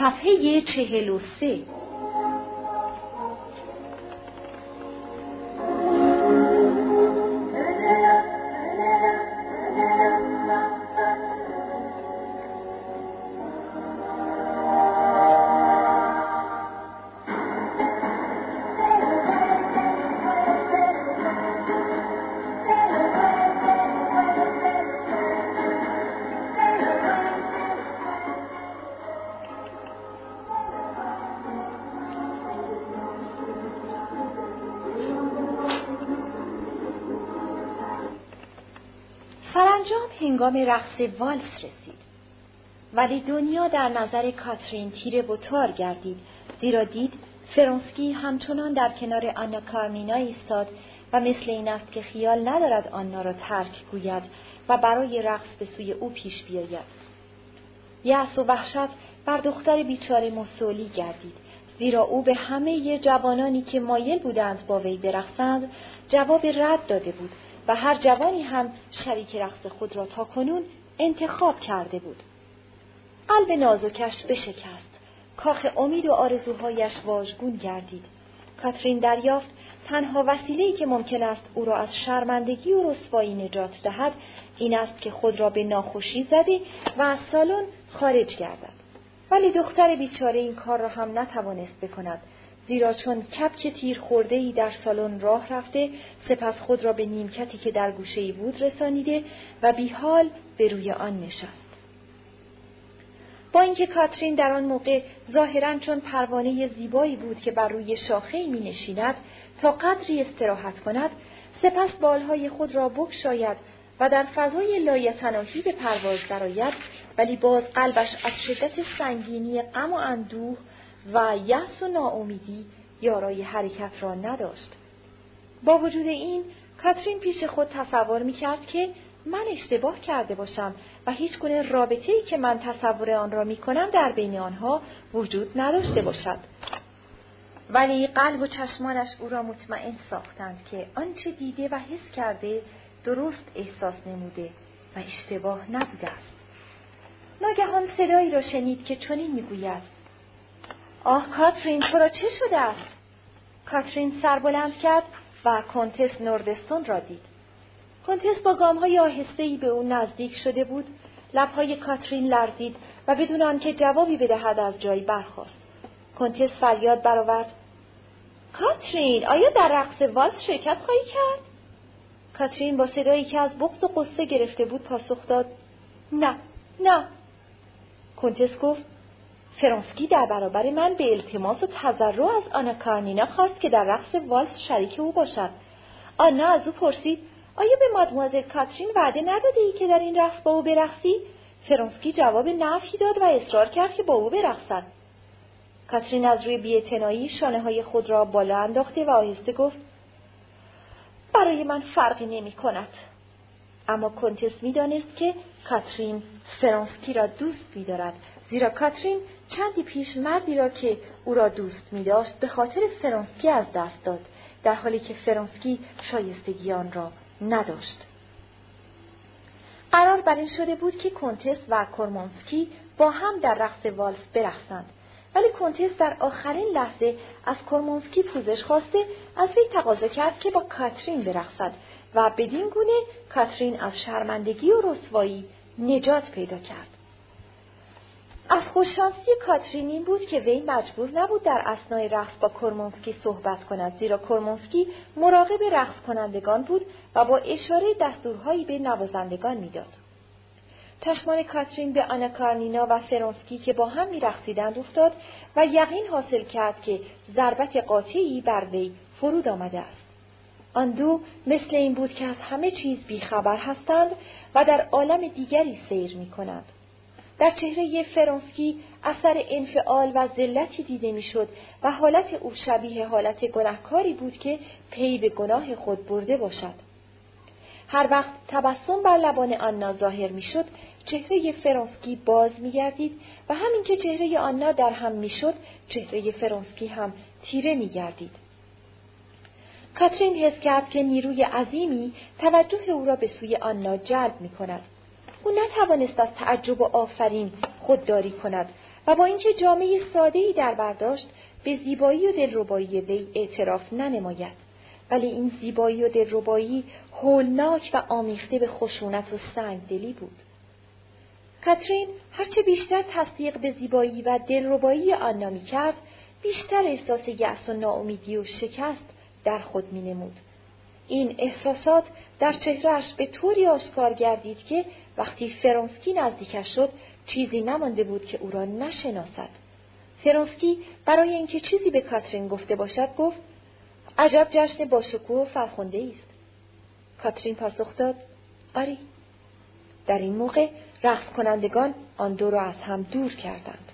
صفحه چهل و سه. هنگام رقص والس رسید. ولی دنیا در نظر کاترین تیره بطار گردید زیرا دید فرانسکی همچنان در کنار آنا کارمینا ایستاد و مثل این است که خیال ندارد آنا را ترک گوید و برای رقص به سوی او پیش بیاید. یأس و وحشت بر دختر بیچاره مسولی گردید زیرا او به همه جوانانی که مایل بودند با وی برقصند جواب رد داده بود و هر جوانی هم شریک رقص خود را تا کنون انتخاب کرده بود. قلب نازکش بشکست. کاخ امید و آرزوهایش واژگون گردید. کاترین دریافت تنها وسیله‌ای که ممکن است او را از شرمندگی و رسوایی نجات دهد این است که خود را به ناخوشی زده و از سالن خارج گردد. ولی دختر بیچاره این کار را هم نتوانست بکند زیرا چون کپک تیر خورده ای در سالن راه رفته سپس خود را به نیمکتی که در گوشه ای بود رسانیده و بیحال به روی آن نشست. با اینکه کاترین در آن موقع ظاهرا چون پروانه زیبایی بود که بر روی شاخه می نشیند تا قدری استراحت کند سپس بالهای خود را بکشاید و در فضای لایتناهی به پرواز درآید ولی باز قلبش از شدت سنگینی غم و اندوه و یأس و ناامیدی یارای حرکت را نداشت. با وجود این کاترین پیش خود تصور می کرد که من اشتباه کرده باشم و هیچ گونه رابطه ای که من تصور آن را می کنم در بین آنها وجود نداشته باشد. ولی قلب و چشمانش او را مطمئن ساختند که آنچه دیده و حس کرده درست احساس نموده و اشتباه نبوده است. ناگهان صدایی را شنید که چنین می‌گوید آه کاترین تو را چه شده است؟ کاترین سر بلند کرد و کنتس نوردستون را دید. کنتس با گامهای آهستهای به او نزدیک شده بود. لبهای کاترین لرزید و بدون آنکه جوابی بدهد از جایی برخاست. کنتس فریاد برآورد. کاترین آیا در رقص والس شرکت خواهی کرد؟ کاترین با صدایی که از بغض و قصه گرفته بود پاسخ داد. نه نه. کنتس گفت فرانسکی در برابر من به التماس و تضرع از آنا کارنینا خواست که در رقص والس شریک او باشد. آنا از او پرسید آیا به مادموازل کاترین وعده نداده ای که در این رقص با او برقصی؟ فرانسکی جواب نفی داد و اصرار کرد که با او برقصد. کاترین از روی بیاعتنایی شانه های خود را بالا انداخته و آهسته گفت برای من فرقی نمی کند. اما کنتس می دانست که کاترین فرانسکی را دوست می دارد زیرا کاترین چندی پیش مردی را که او را دوست می داشت به خاطر فرانسکی از دست داد در حالی که فرانسکی شایستگی آن را نداشت. قرار بر این شده بود که کنتس و کرمانسکی با هم در رقص والس برقصند ولی کنتس در آخرین لحظه از کرمانسکی پوزش خواسته از وی تقاضا کرد که با کاترین برقصد و بدین گونه کاترین از شرمندگی و رسوایی نجات پیدا کرد. از خوششانسی کاترین این بود که وی مجبور نبود در اسنای رقص با کرمونسکی صحبت کند زیرا کرمونسکی مراقب رقص کنندگان بود و با اشاره دستورهایی به نوازندگان می‌داد. چشمان کاترین به آنا کارنینا و فرانسکی که با هم میرقصیدند افتاد و یقین حاصل کرد که ضربت قاطعی بر وی فرود آمده است. آن دو مثل این بود که از همه چیز بیخبر هستند و در عالم دیگری سیر می کنند. در چهره فرانسکی اثر انفعال و ذلتی دیده می‌شد و حالت او شبیه حالت گناهکاری بود که پی به گناه خود برده باشد. هر وقت تبسم بر لبان آنا ظاهر می‌شد چهره فرانسکی باز میگردید و همین که چهره آنا در هم می‌شد چهره فرانسکی هم تیره میگردید کاترین حس کرد که نیروی عظیمی توجه او را به سوی آنا جلب می کند. او نتوانست از تعجب و آفرین خودداری کند و با اینکه جامعه ساده‌ای در برداشت به زیبایی و دلربایی وی اعتراف ننماید. ولی این زیبایی و دلربایی هولناک و آمیخته به خشونت و سنگدلی بود. کاترین هرچه بیشتر تصدیق به زیبایی و دلربایی آنا کرد بیشتر احساس یأس و ناامیدی و شکست در خود مینمود. این احساسات در چهرهش به طوری آشکار گردید که وقتی فرانسکی نزدیکش شد چیزی نمانده بود که او را نشناسد. فرانسکی برای اینکه چیزی به کاترین گفته باشد گفت عجب جشن باشکوه و فرخنده است. کاترین پاسخ داد آری. در این موقع رقص کنندگان آن دو را از هم دور کردند.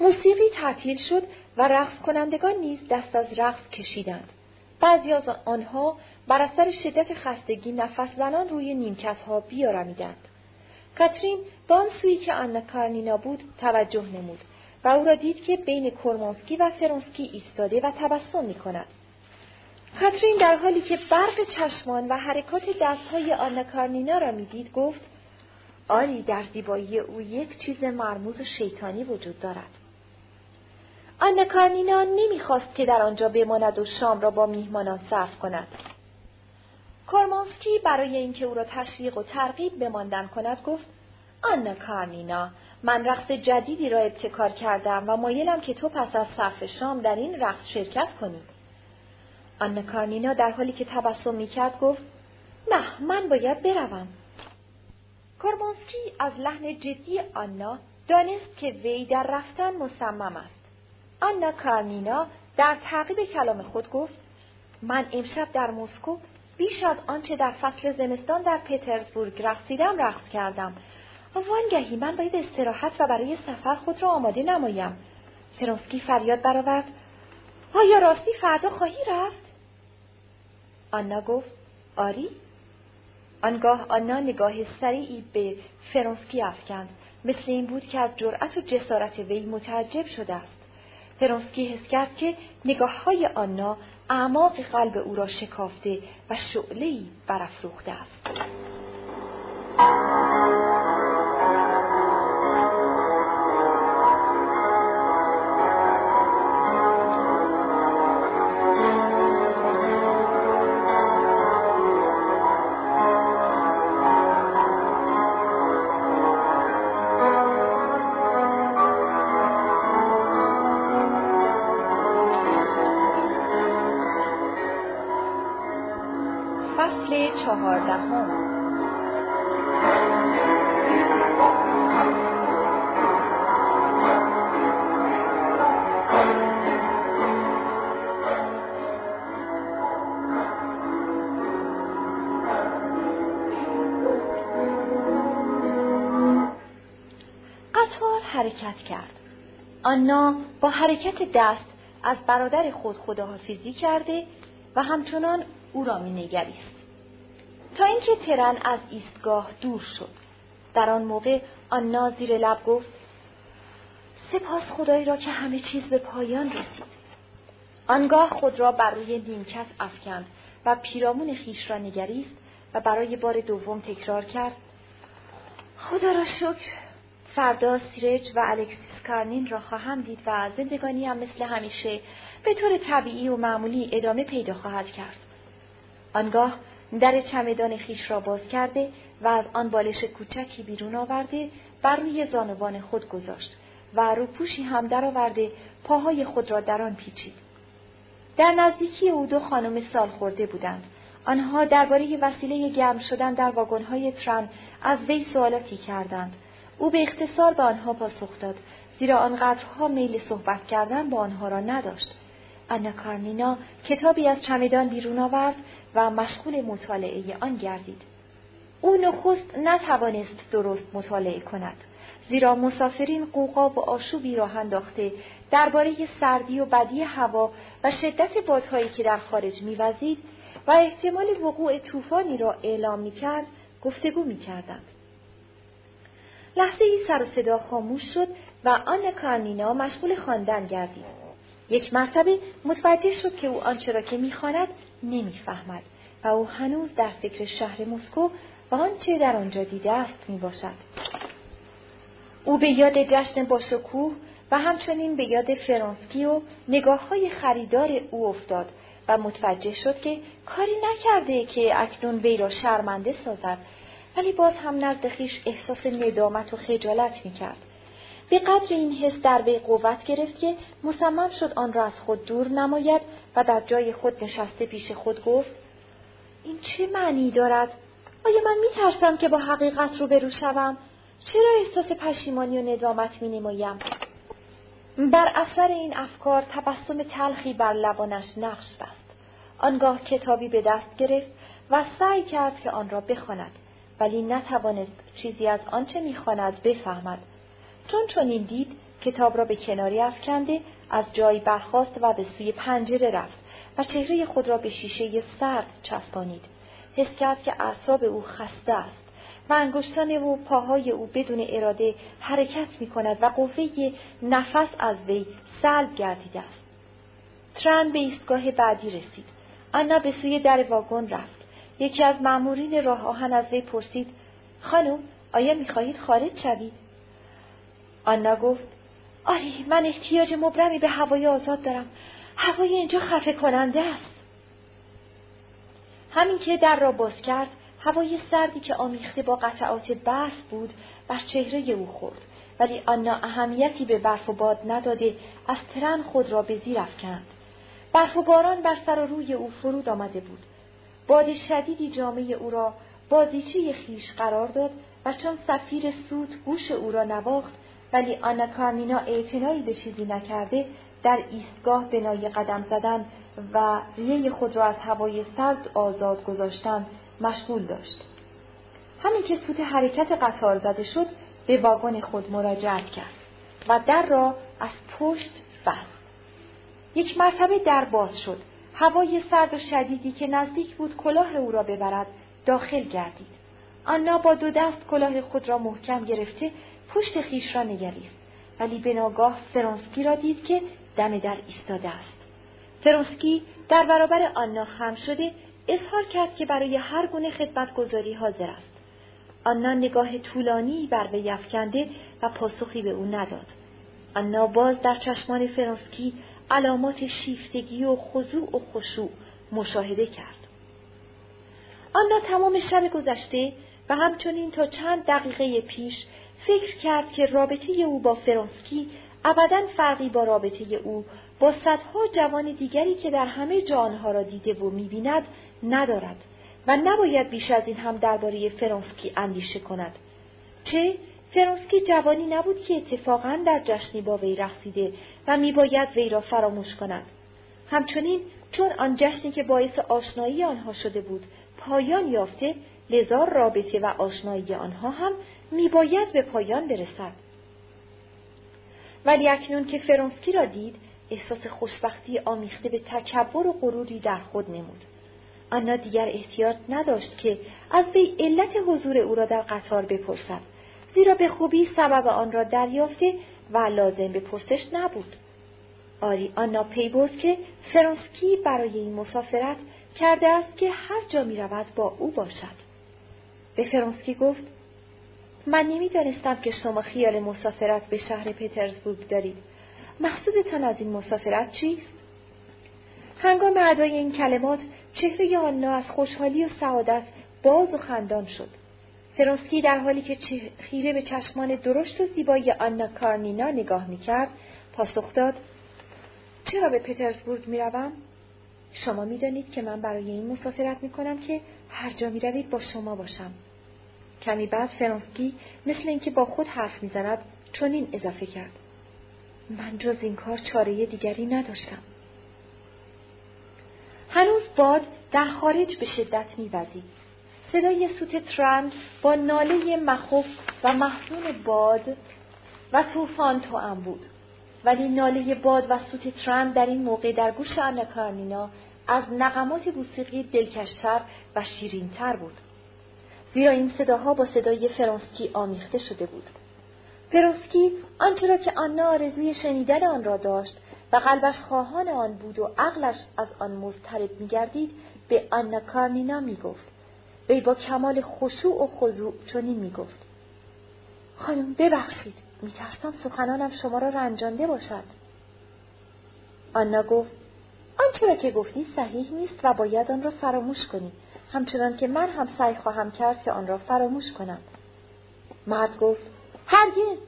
موسیقی تعطیل شد و رقص کنندگان نیز دست از رقص کشیدند. بعضی از آنها بر اثر شدت خستگی نفس زنان روی نیمکت ها بیارمیدند. کاترین به آن سوی که آنا کارنینا بود توجه نمود و او را دید که بین کرمانسکی و فرانسکی ایستاده و تبسم می کند. کاترین در حالی که برق چشمان و حرکات دستهای آنا کارنینا را می‌دید گفت آری در زیبایی او یک چیز مرموز شیطانی وجود دارد. آن کارنینا نمی‌خواست که در آنجا بماند و شام را با میهمانان صرف کند. کرمانسکی برای اینکه او را تشویق و ترغیب بماندن کند گفت آنا کارنینا من رقص جدیدی را ابتکار کردم و مایلم که تو پس از صرف شام در این رقص شرکت کنی. آنا کارنینا در حالی که تبسم می‌کرد گفت نه من باید بروم. کرمانسکی از لحن جدی آنا دانست که وی در رفتن مصمم است. آنا کارنینا در تعقیب کلام خود گفت من امشب در مسکو بیش از آنچه در فصل زمستان در پترزبورگ رقصیدم رقص کردم. وانگهی من باید استراحت و برای سفر خود را آماده نمایم. فرانسکی فریاد برآورد آیا راستی فردا خواهی رفت؟ آنا گفت آری. آنگاه آنا نگاه سریعی به فرانسکی افکند. مثل این بود که از جرأت و جسارت وی متعجب شده است. فرانسکی حس کرد که نگاه های آنا اعماق قلب او را شکافته و شعله‌ای برافروخته است. چهاردهم قطار حرکت کرد. آنا با حرکت دست از برادر خود خداحافظی کرده و همچنان او را می نگریست. تا اینکه ترن از ایستگاه دور شد. در آن موقع آن زیر لب گفت سپاس خدایی را که همه چیز به پایان رسید. آنگاه خود را بر روی نیمکت افکند و پیرامون خیش را نگریست و برای بار دوم تکرار کرد خدا را شکر فردا سیرج و الکسیس کارنین را خواهم دید و زندگانی هم مثل همیشه به طور طبیعی و معمولی ادامه پیدا خواهد کرد. آنگاه در چمدان خیش را باز کرده و از آن بالش کوچکی بیرون آورده بر روی زانوان خود گذاشت و روپوشی هم درآورده پاهای خود را در آن پیچید. در نزدیکی او دو خانم سال خورده بودند. آنها درباره وسیله گرم شدن در واگن‌های ترن از وی سوالاتی کردند. او به اختصار به آنها پاسخ داد زیرا آنقدرها میل صحبت کردن با آنها را نداشت. آنا کارنینا کتابی از چمدان بیرون آورد و مشغول مطالعه آن گردید. او نخست نتوانست درست مطالعه کند. زیرا مسافرین قوقا و آشوبی راه انداخته درباره سردی و بدی هوا و شدت بادهایی که در خارج میوزید و احتمال وقوع طوفانی را اعلام می‌کرد گفتگو می‌کردند لحظه ای سر و صدا خاموش شد و آن کارنینا مشغول خواندن گردید یک مرتبه متوجه شد که او آنچه را که می‌خواند نمی‌فهمد و او هنوز در فکر شهر مسکو و آنچه در آنجا دیده است می باشد. او به یاد جشن باشکوه و همچنین به یاد فرانسکی و نگاه های خریدار او افتاد و متوجه شد که کاری نکرده که اکنون وی را شرمنده سازد ولی باز هم نزد خیش احساس ندامت و خجالت می‌کرد به قدر این حس در وی قوت گرفت که مصمم شد آن را از خود دور نماید و در جای خود نشسته پیش خود گفت این چه معنی دارد آیا من میترسم که با حقیقت رو برو شوم چرا احساس پشیمانی و ندامت می نمایم؟ بر اثر این افکار تبسم تلخی بر لبانش نقش بست. آنگاه کتابی به دست گرفت و سعی کرد که آن را بخواند ولی نتوانست چیزی از آنچه می‌خواند بفهمد چون چنین دید کتاب را به کناری افکنده از جای برخاست و به سوی پنجره رفت و چهره خود را به شیشه سرد چسبانید حس کرد که اعصاب او خسته است و انگشتان و پاهای او بدون اراده حرکت می کند و قوه نفس از وی سلب گردیده است. ترن به ایستگاه بعدی رسید. آنا به سوی در واگن رفت. یکی از مأمورین راه آهن از وی پرسید خانم آیا می‌خواهید خارج شوید؟ آنا گفت آری من احتیاج مبرمی به هوای آزاد دارم. هوای اینجا خفه کننده است. همین که در را باز کرد هوای سردی که آمیخته با قطعات برف بود بر چهره او خورد ولی آنا اهمیتی به برف و باد نداده از ترن خود را به زیر افکند برف و باران بر سر و روی او فرود آمده بود باد شدیدی جامعه او را بازیچه خیش قرار داد و چون سفیر سوت گوش او را نواخت ولی آنا کارمینا اعتنایی به چیزی نکرده در ایستگاه بنای قدم زدن و ریه خود را از هوای سرد آزاد گذاشتن مشغول داشت. همین که سوت حرکت قطار زده شد به واگن خود مراجعت کرد و در را از پشت بست. یک مرتبه در باز شد. هوای سرد و شدیدی که نزدیک بود کلاه او را ببرد داخل گردید. آنا با دو دست کلاه خود را محکم گرفته پشت خیش را نگریست ولی به ناگاه فرانسکی را دید که دم در ایستاده است. فرانسکی در برابر آنا خم شده اظهار کرد که برای هر گونه خدمتگذاری حاضر است. آنا نگاه طولانی بر وی افکنده و پاسخی به او نداد. آنا باز در چشمان فرانسکی علامات شیفتگی و خضوع و خشوع مشاهده کرد. آنا تمام شب گذشته و همچنین تا چند دقیقه پیش فکر کرد که رابطه او با فرانسکی ابدا فرقی با رابطه او با صدها جوان دیگری که در همه جانها را دیده و می‌بیند ندارد و نباید بیش از این هم درباره فرانسکی اندیشه کند. چه؟ فرانسکی جوانی نبود که اتفاقا در جشنی با وی رقصیده و میباید وی را فراموش کند. همچنین چون آن جشنی که باعث آشنایی آنها شده بود پایان یافته لذا رابطه و آشنایی آنها هم میباید به پایان برسد. ولی اکنون که فرانسکی را دید احساس خوشبختی آمیخته به تکبر و غروری در خود نمود. آنا دیگر احتیاط نداشت که از وی علت حضور او را در قطار بپرسد زیرا به خوبی سبب آن را دریافته و لازم به پرسش نبود. آری آنا پی برد که فرانسکی برای این مسافرت کرده است که هر جا می رود با او باشد. به فرانسکی گفت من نمی‌دانستم که شما خیال مسافرت به شهر پترزبورگ دارید. مقصودتان از این مسافرت چیست؟ هنگام ادای این کلمات چهره آنا از خوشحالی و سعادت باز و خندان شد. فرانسکی در حالی که خیره به چشمان درشت و زیبای آنا کارنینا نگاه می‌کرد پاسخ داد چرا به پترزبورگ می‌روم؟ شما می‌دانید که من برای این مسافرت می‌کنم که هر جا می‌روید با شما باشم. کمی بعد فرانسکی مثل اینکه با خود حرف می‌زند چنین اضافه کرد. من جز این کار چاره دیگری نداشتم. هنوز باد در خارج به شدت میوزید. صدای سوت ترند با ناله مخوف و محزون باد و طوفان توام بود. ولی ناله باد و سوت ترند در این موقع در گوش آنا کارنینا از نقمات موسیقی دلکشتر و شیرینتر بود. زیرا این صداها با صدای فرانسکی آمیخته شده بود. فرانسکی آنچه را که آنا آرزوی شنیدن آن را داشت و قلبش خواهان آن بود و عقلش از آن مضطرب میگردید به آنا کارنینا می‌گفت. وی با کمال خشوع و خضوع چنین می‌گفت. خانم ببخشید میترسم سخنانم شما را رنجانده باشد. آنا گفت آنچه را که گفتی صحیح نیست و باید آن را فراموش کنی. همچنان که من هم سعی خواهم کرد که آن را فراموش کنم. مرد گفت هرگز!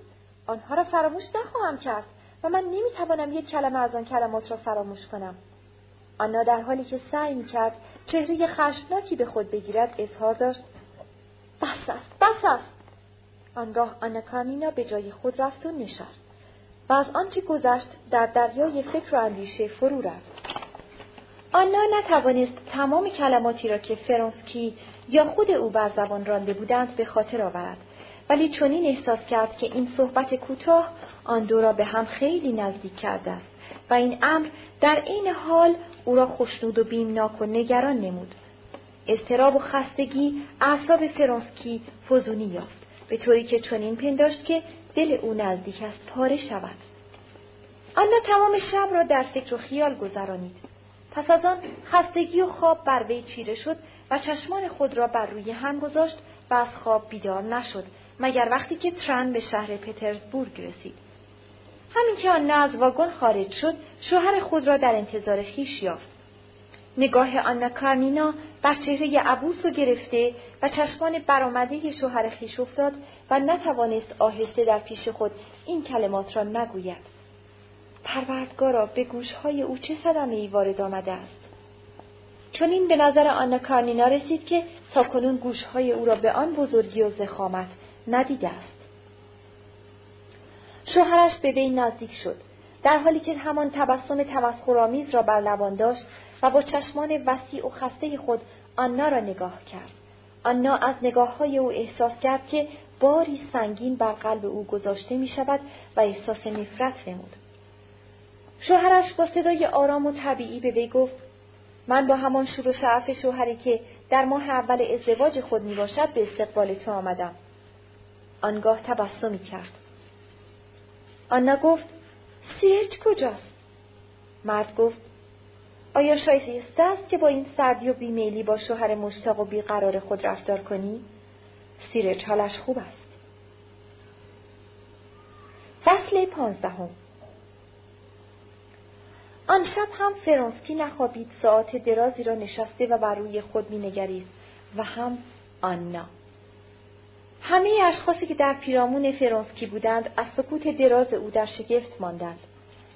آنها را فراموش نخواهم کرد و من نمی‌توانم یک کلمه از آن کلمات را فراموش کنم. آنا در حالی که سعی می‌کرد چهره خشمناکی به خود بگیرد اظهار داشت بس است بس است! آنگاه آنا کارنینا به جای خود رفت و نشست و از آنچه گذشت در دریای فکر و اندیشه فرو رفت. آنا نتوانست تمام کلماتی را که فرانسکی یا خود او بر زبان رانده بودند به خاطر آورد. ولی چنین احساس کرد که این صحبت کوتاه آن دو را به هم خیلی نزدیک کرده است و این امر در این حال او را خوشنود و بیمناک و نگران نمود. استراب و خستگی اعصاب فرانسکی فزونی یافت به طوری که چنین پنداشت که دل او نزدیک است پاره شود. آنا تمام شب را در فکر و خیال گذرانید. پس از آن خستگی و خواب بر وی چیره شد و چشمان خود را بر روی هم گذاشت و از خواب بیدار نشد مگر وقتی که ترن به شهر پترزبورگ رسید. همین که آن از واگن خارج شد شوهر خود را در انتظار خیش یافت. نگاه آنا کارنینا بر چهره عبوس و گرفته و چشمان برآمده شوهر خیش افتاد و نتوانست آهسته در پیش خود این کلمات را نگوید. پروردگارا به گوشهای او چه صدمه ای وارد آمده است؟ چون این به نظر آنا کارنینا رسید که تاکنون گوشهای او را به آن بزرگی و زخامت ندیده است. شوهرش به وی نزدیک شد در حالی که همان تبسم تمسخرآمیز را بر لبان داشت و با چشمان وسیع و خسته خود آنا را نگاه کرد. آنا از نگاه های او احساس کرد که باری سنگین بر قلب او گذاشته می شود و احساس نفرت نمود. شوهرش با صدای آرام و طبیعی به وی گفت من با همان شور و شعف شوهری که در ماه اول ازدواج خود می باشد به استقبال تو آمدم. آنگاه تبسمی کرد. آنا گفت سیرج کجاست؟ مرد گفت آیا شایسته است که با این سردی و بیمیلی با شوهر مشتاق و بیقرار خود رفتار کنی؟ سیرج حالش خوب است. فصل پانزدهم آن شب هم فرانسکی نخوابید ساعت درازی را نشسته و بر روی خود مینگریست و هم آنا همه اشخاصی که در پیرامون فرانسکی بودند از سکوت دراز او در شگفت ماندند.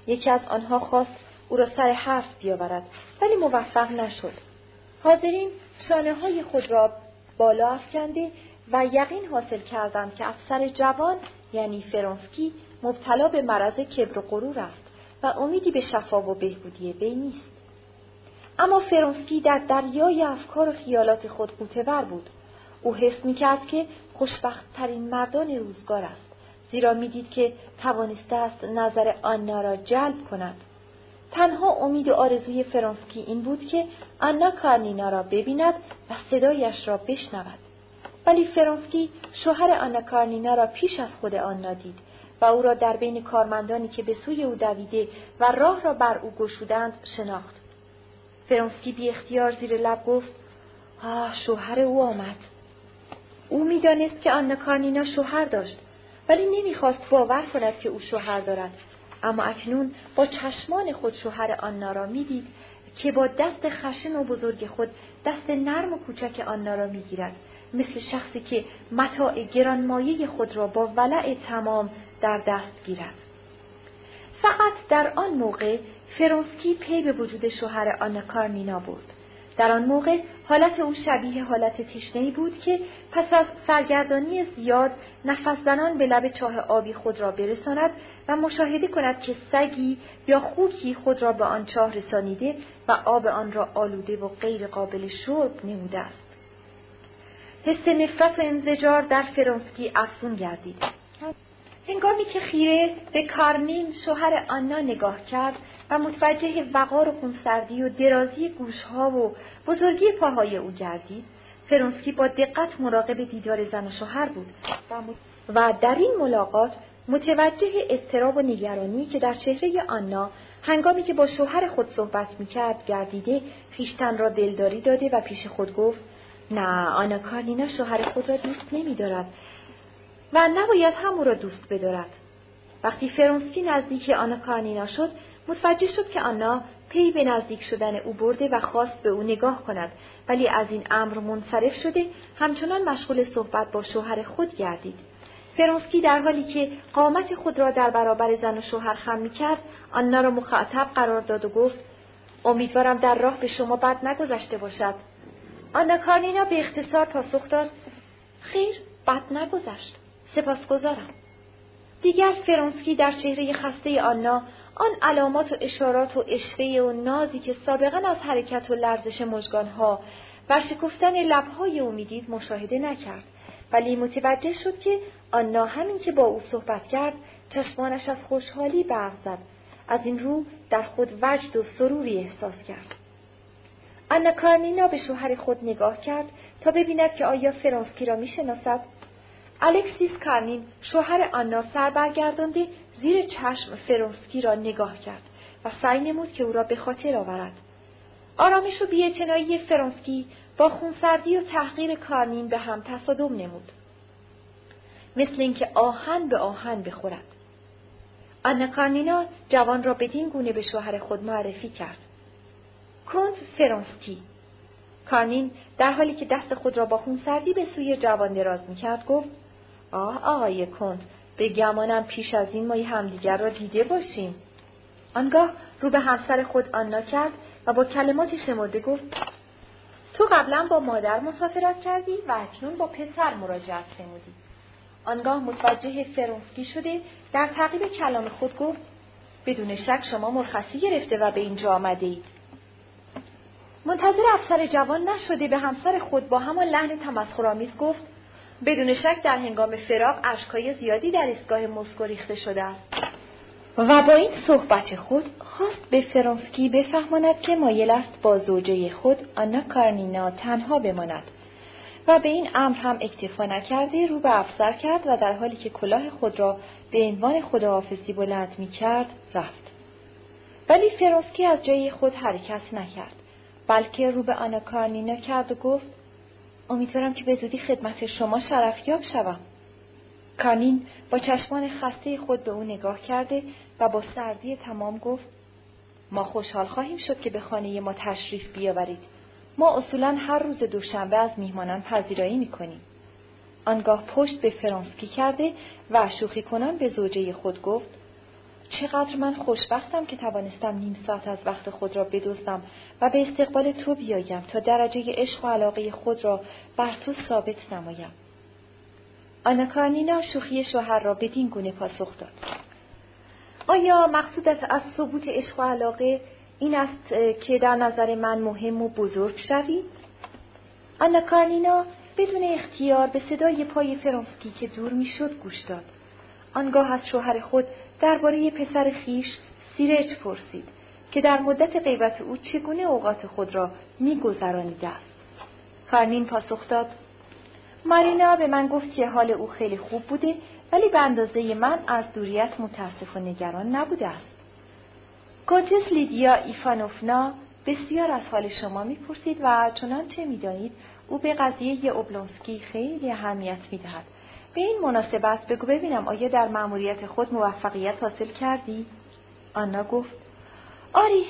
یکی از آنها خواست او را سر حرف بیاورد ولی موفق نشد. حاضرین شانه های خود را بالا افکنده و یقین حاصل کردند که افسر جوان یعنی فرانسکی مبتلا به مرض کبر و غرور است. و امیدی به شفا و بهبودی وی نیست. اما فرانسکی در دریای افکار و خیالات خود قوتور بود. او حس می‌کرد که خوشبختترین مردان روزگار است زیرا می‌دید که توانسته است نظر آنا را جلب کند. تنها امید و آرزوی فرانسکی این بود که آنا کارنینا را ببیند و صدایش را بشنود. ولی فرانسکی شوهر آنا کارنینا را پیش از خود آنا دید. او را در بین کارمندانی که به سوی او دویده و راه را بر او گشودند شناخت. فرانسکی بی اختیار زیر لب گفت آه شوهر او آمد. او می‌دانست که آن کارنینا شوهر داشت ولی نمی‌خواست باور کند که او شوهر دارد اما اکنون با چشمان خود شوهر آنا را می‌دید که با دست خشن و بزرگ خود دست نرم و کوچک آنا را می‌گیرد مثل شخصی که متاع گرانمایه خود را با ولع تمام در دست گیرد. فقط در آن موقع فرانسکی پی به وجود شوهر آنا کارنینا بود. در آن موقع حالت او شبیه حالت تشنهای بود که پس از سرگردانی زیاد نفس زنان به لب چاه آبی خود را برساند و مشاهده کند که سگی یا خوکی خود را به آن چاه رسانیده و آب آن را آلوده و غیر قابل شرب نموده است. حس نفرت و انزجار در فرانسکی افزون گردید. هنگامی که خیره به کارنین شوهر آنا نگاه کرد و متوجه وقار و خونسردی و درازی گوشها و بزرگی پاهای او گردید فرانسکی با دقت مراقب دیدار زن و شوهر بود و در این ملاقات متوجه استراب و نگرانی که در چهره آنا هنگامی که با شوهر خود صحبت می‌کرد گردیده خیشتن را دلداری داده و پیش خود گفت نه آنا کارنینا شوهر خود را دوست نمیدارد. و نباید هم او را دوست بدارد. وقتی فرونسکی نزدیک آنا کارنینا شد متوجه شد که آنا پی به نزدیک شدن او برده و خواست به او نگاه کند ولی از این امر منصرف شده همچنان مشغول صحبت با شوهر خود گردید. فرونسکی در حالی که قامت خود را در برابر زن و شوهر خم می‌کرد آنا را مخاطب قرار داد و گفت امیدوارم در راه به شما بد نگذشته باشد. آنا کارنینا به اختصار پاسخ داد خیر بد نگذشت. سپاسگزارم. دیگر فرانسکی در چهره خسته آنا آن علامات و اشارات و اشوه و نازی که سابقا از حرکت و لرزش مژگانها و شکفتن لبهای او می‌دید مشاهده نکرد. ولی متوجه شد که آنا همین که با او صحبت کرد چشمانش از خوشحالی برق زد. از این رو در خود وجد و سروری احساس کرد. آنا کارنینا به شوهر خود نگاه کرد تا ببیند که آیا فرانسکی را می‌شناسد. الکسیس کارنین شوهر آنا سر برگردانده زیر چشم فرانسکی را نگاه کرد و سعی نمود که او را به خاطر آورد. آرامش و بیاعتنایی فرانسکی با خونسردی و تحقیر کارنین به هم تصادم نمود. مثل اینکه آهن به آهن بخورد. آنا کارنینا جوان را بدین گونه به شوهر خود معرفی کرد. کنت فرانسکی کارنین در حالی که دست خود را با خونسردی به سوی جوان دراز می‌کرد گفت آه آقای کنت به گمانم پیش از این ما همدیگر را دیده باشیم آنگاه رو به همسر خود آنا کرد و با کلمات شمرده گفت تو قبلا با مادر مسافرت کردی و اکنون با پسر مراجعت نمودی آنگاه متوجه فرونسکی شده در تعقیب کلام خود گفت بدون شک شما مرخصی گرفته و به اینجا آمده اید. منتظر افسر جوان نشده به همسر خود با همان لحن تمسخرآمیز گفت بدون شک در هنگام فراق اشکای زیادی در ایستگاه مسکو ریخته شده است و با این صحبت خود خواست به فرانسکی بفهماند که مایل است با زوجه خود آنا کارنینا تنها بماند و به این امر هم اکتفا نکرده رو به افسر کرد و در حالی که کلاه خود را به عنوان خداحافظی بلند می کرد رفت. ولی فرانسکی از جای خود حرکت نکرد بلکه رو به آنا کارنینا کرد و گفت امیدوارم که به زودی خدمت شما شرفیاب شوم. کانین با چشمان خسته خود به او نگاه کرده و با سردی تمام گفت ما خوشحال خواهیم شد که به خانه ما تشریف بیاورید. ما اصولا هر روز دوشنبه از میهمانان پذیرایی می‌کنیم. آنگاه پشت به فرانسکی کرده و شوخی کنان به زوجه خود گفت چقدر من خوشبختم که توانستم نیم ساعت از وقت خود را بدزدم و به استقبال تو بیایم تا درجه عشق و علاقه خود را بر تو ثابت نمایم. آنا کارنینا شوخی شوهر را بدین گونه پاسخ داد. آیا مقصودت از ثبوت عشق و علاقه این است که در نظر من مهم و بزرگ شوی؟ آنا کارنینا بدون اختیار به صدای پای فرانسکی که دور می‌شد گوش داد. آنگاه از شوهر خود درباره پسر خیش سیرج پرسید که در مدت غیبت او چگونه اوقات خود را میگذرانیده است. فرنین پاسخ داد مارینا به من گفت که حال او خیلی خوب بوده ولی به اندازه من از دوریت متاسف و نگران نبوده است. کنتس لیدیا ایفانوفنا بسیار از حال شما می‌پرسید و چنانچه می‌دانید او به قضیه اوبلونسکی خیلی اهمیت می‌دهد. به این مناسبت بگو ببینم آیا در مأموریت خود موفقیت حاصل کردی؟ آنا گفت آری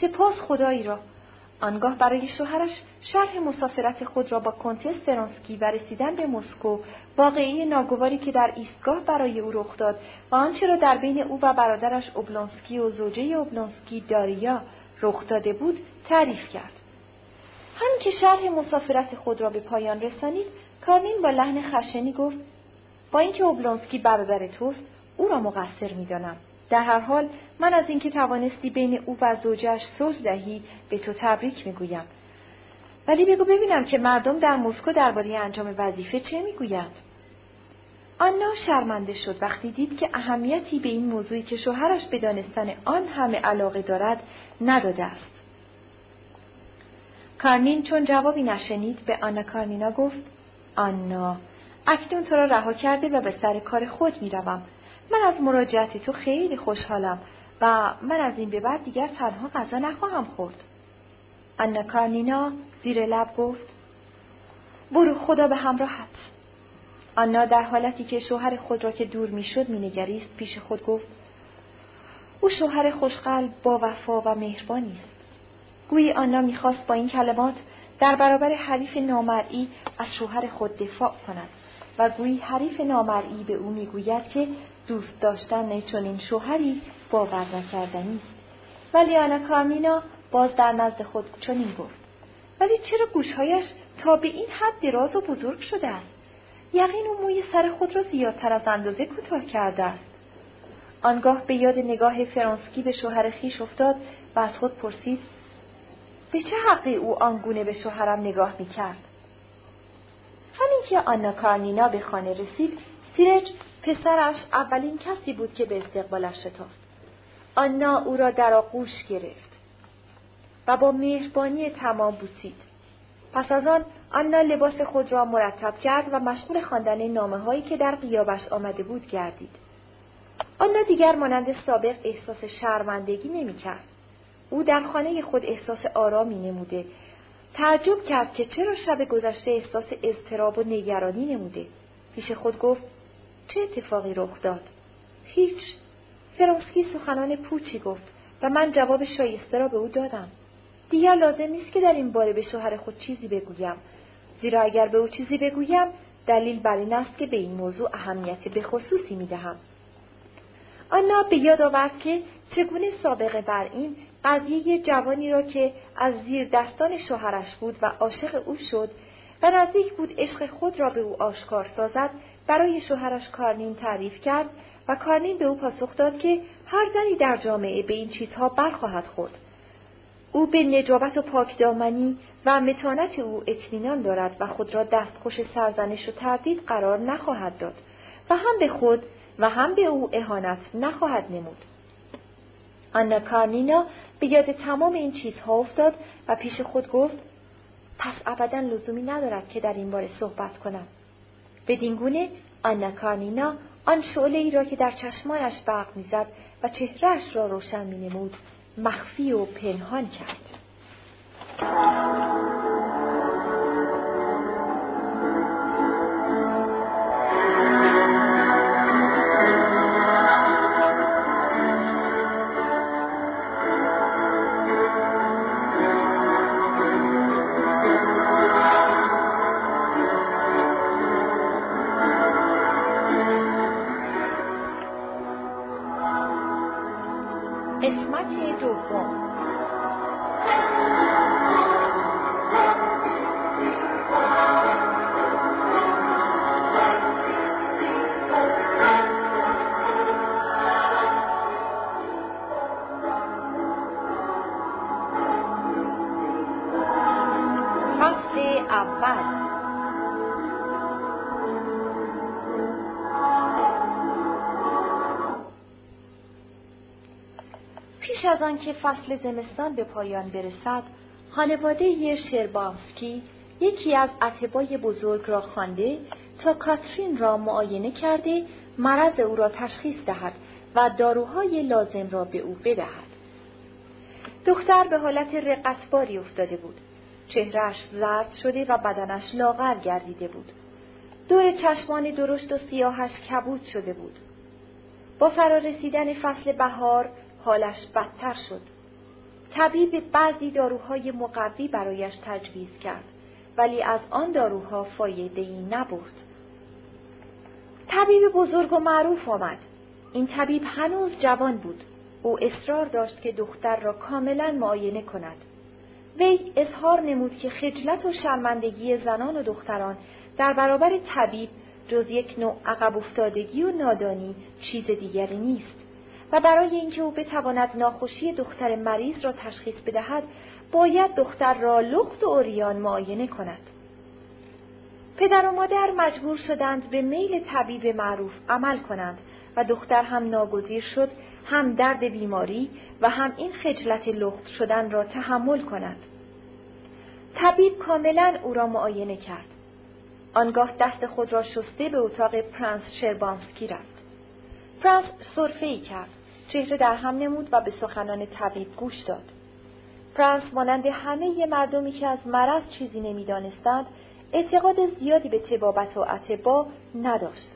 سپاس خدایی را آنگاه برای شوهرش شرح مسافرت خود را با کنتس فرانسکی و رسیدن به مسکو واقعی ناگواری که در ایستگاه برای او رخ داد و آنچه را در بین او و برادرش اوبلانسکی و زوجه اوبلانسکی داریا رخ داده بود تعریف کرد همین که شرح مسافرت خود را به پایان رسانید کارنین با لحن خشنی گفت با اینکه اوبلانسکی برادر توست او را مقصر می‌دانم. در هر حال من از اینکه توانستی بین او و زوجش صلح دهی به تو تبریک می‌گویم. ولی بگو ببینم که مردم در مسکو درباره انجام وظیفه چه می‌گویند. آنا شرمنده شد وقتی دید که اهمیتی به این موضوعی که شوهرش به دانستن آن همه علاقه دارد نداده است. کارنین چون جوابی نشنید به آنا کارنینا گفت آنا. اکنون تو را رها کرده و به سر کار خود می‌روم. من از مراجعت تو خیلی خوشحالم و من از این به بعد دیگر تنها غذا نخواهم خورد. انا کارنینا زیر لب گفت برو خدا به همراهت. آنا در حالتی که شوهر خود را که دور می‌شد مینگریست پیش خود گفت او شوهر خوشقلب با وفا و مهربانی است. گویی آنا می‌خواست با این کلمات در برابر حریف نامرئی از شوهر خود دفاع کند. و گویی حریف نامرئی به او می‌گوید که دوست داشتن چنین شوهری باور نکردنی است. ولی آنا کارمینا باز در نزد خود چنین گفت. ولی چرا گوشهایش تا به این حد دراز و بزرگ شده است؟ یقین او موی سر خود را زیادتر از اندازه کوتاه کرده است. آنگاه به یاد نگاه فرانسکی به شوهر خیش افتاد و از خود پرسید به چه حقی او آنگونه به شوهرم نگاه می‌کرد؟ همین که آنا کارنینا به خانه رسید سیرج پسرش اولین کسی بود که به استقبالش شتافت آنا او را در آغوش گرفت و با مهربانی تمام بوسید پس از آن آنا لباس خود را مرتب کرد و مشغول خواندن نامه هایی که در قیابش آمده بود گردید آنا دیگر مانند سابق احساس شرمندگی نمی کرد. او در خانه خود احساس آرامی نموده. تعجب کرد که چرا شب گذشته احساس اضطراب و نگرانی نموده. پیش خود گفت چه اتفاقی رخ داد؟ هیچ. فرانسکی سخنان پوچی گفت و من جواب شایسته را به او دادم. دیگر لازم نیست که در این باره به شوهر خود چیزی بگویم. زیرا اگر به او چیزی بگویم دلیل بر این است که به این موضوع اهمیت به خصوصی می دهم. آنا به یاد آورد که چگونه سابقه بر این قضیه جوانی را که از زیر دستان شوهرش بود و عاشق او شد و نزدیک بود عشق خود را به او آشکار سازد برای شوهرش کارنین تعریف کرد و کارنین به او پاسخ داد که هر زنی در جامعه به این چیزها برخواهد خورد او به نجابت و پاکدامنی و متانت او اطمینان دارد و خود را دستخوش سرزنش و تردید قرار نخواهد داد و هم به خود و هم به او اهانت نخواهد نمود. آنا کارنینا به یاد تمام این چیزها افتاد و پیش خود گفت پس ابدا لزومی ندارد که در این باره صحبت کنم. بدین گونه آنا کارنینا آن شعله ای را که در چشمانش برق می‌زد و چهرهش را روشن مینمود مخفی و پنهان کرد. آنکه فصل زمستان به پایان برسد خانواده شربانسکی یکی از اتبای بزرگ را خوانده تا کاترین را معاینه کرده مرض او را تشخیص دهد و داروهای لازم را به او بدهد. دختر به حالت رقتباری افتاده بود. چهرش زرد شده و بدنش لاغر گردیده بود. دور چشمان درشت و سیاهش کبود شده بود. با فرارسیدن فصل بهار حالش بدتر شد. طبیب بعضی داروهای مقوی برایش تجویز کرد ولی از آن داروها فایده ای نبرد. طبیب بزرگ و معروف آمد. این طبیب هنوز جوان بود. او اصرار داشت که دختر را کاملا معاینه کند. وی اظهار نمود که خجلت و شرمندگی زنان و دختران در برابر طبیب جز یک نوع عقب افتادگی و نادانی چیز دیگری نیست. و برای اینکه او بتواند ناخوشی دختر مریض را تشخیص بدهد باید دختر را لخت و اوریان معاینه کند. پدر و مادر مجبور شدند به میل طبیب معروف عمل کنند و دختر هم ناگزیر شد هم درد بیماری و هم این خجلت لخت شدن را تحمل کند. طبیب کاملا او را معاینه کرد. آنگاه دست خود را شسته به اتاق پرنس شرباتسکی رفت. پرنس سرفه ای کرد. چهره در هم نمود و به سخنان طبیب گوش داد. پرنس مانند همه مردمی که از مرض چیزی نمی‌دانستند اعتقاد زیادی به طبابت و اطبا نداشت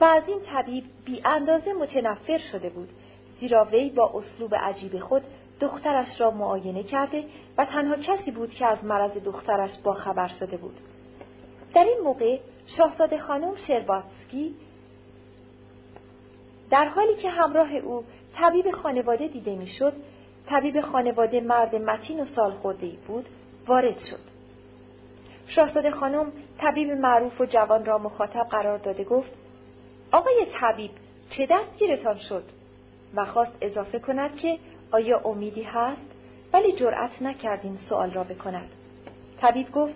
و از این طبیب بی اندازه متنفر شده بود زیرا وی با اسلوب عجیب خود دخترش را معاینه کرده و تنها کسی بود که از مرض دخترش با خبر شده بود. در این موقع شاهزاده خانم شرباتسکی در حالی که همراه او طبیب خانواده دیده می‌شد، طبیب خانواده مرد متین و سالخورده بود، وارد شد. شاهزاده خانم طبیب معروف و جوان را مخاطب قرار داده گفت آقای طبیب چه دستگیرتان شد؟ و خواست اضافه کند که آیا امیدی هست؟ ولی جرأت نکرد این سوال را بکند. طبیب گفت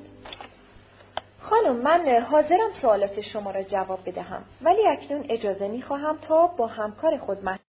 خانم من حاضرم سوالات شما را جواب بدهم ولی اکنون اجازه می خواهم تا با همکار خود